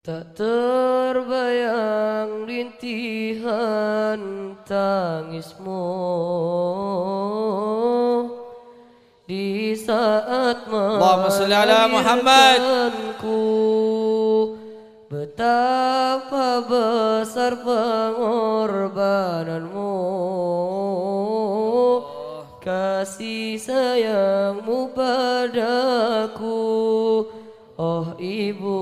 Tak terbayang rintihan tangismu. Di saat melahirkanku Betapa besar pengorbananmu. Kasih sayangmu padaku Oh ibu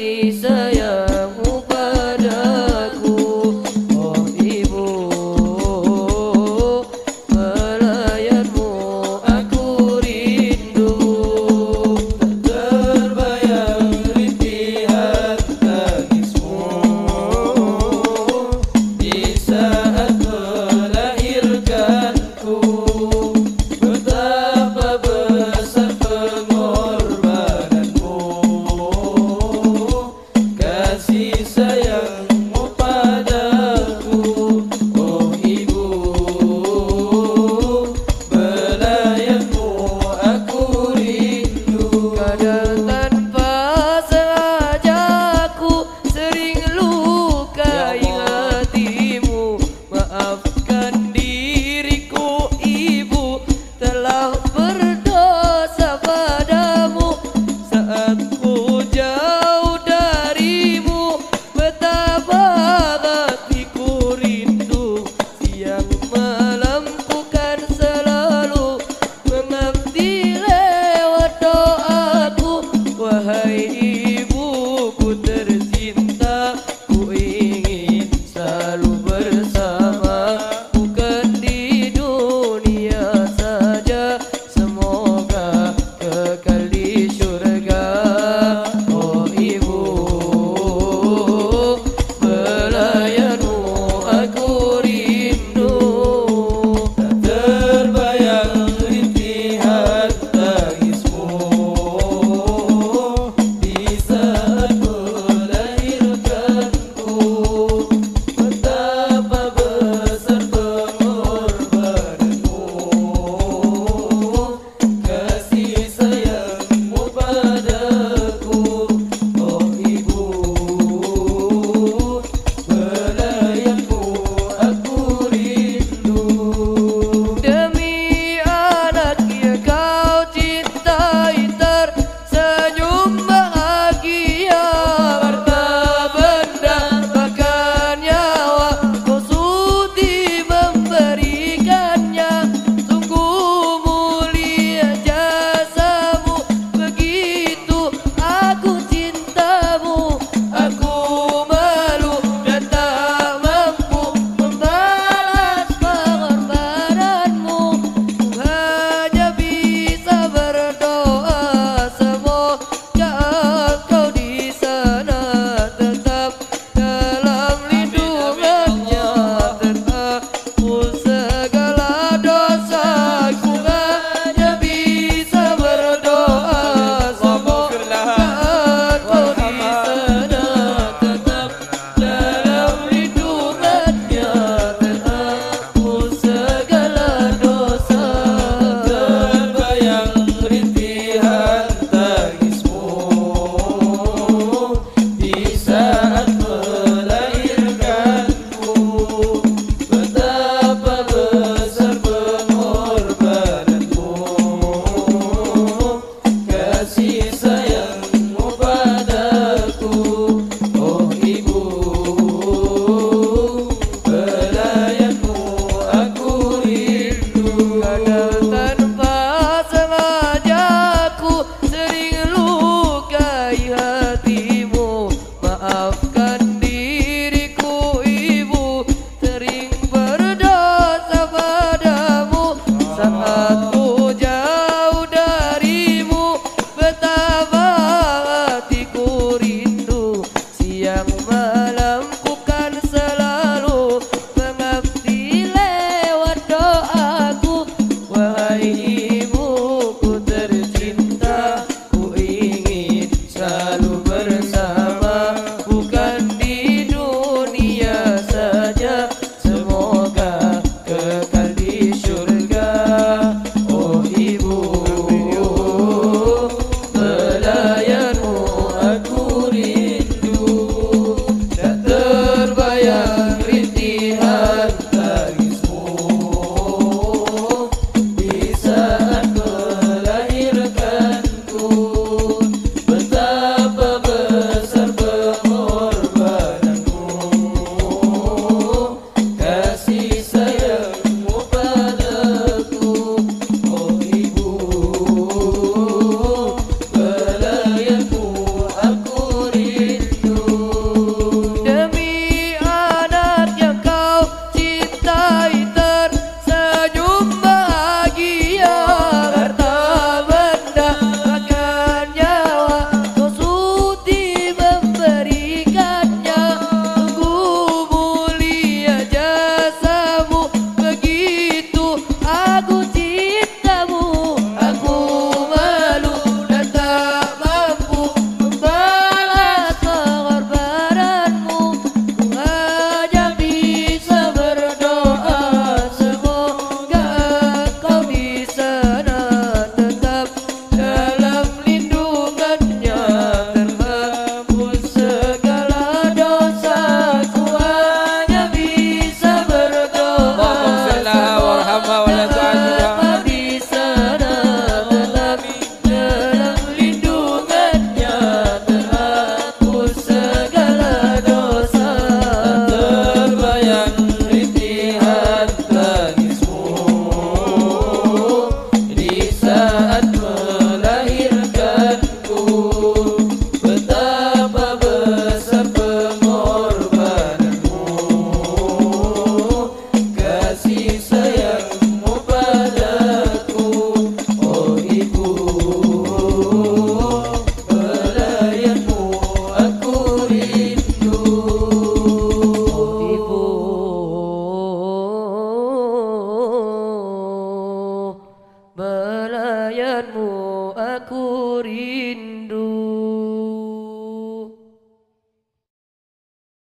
Kasih sayangmu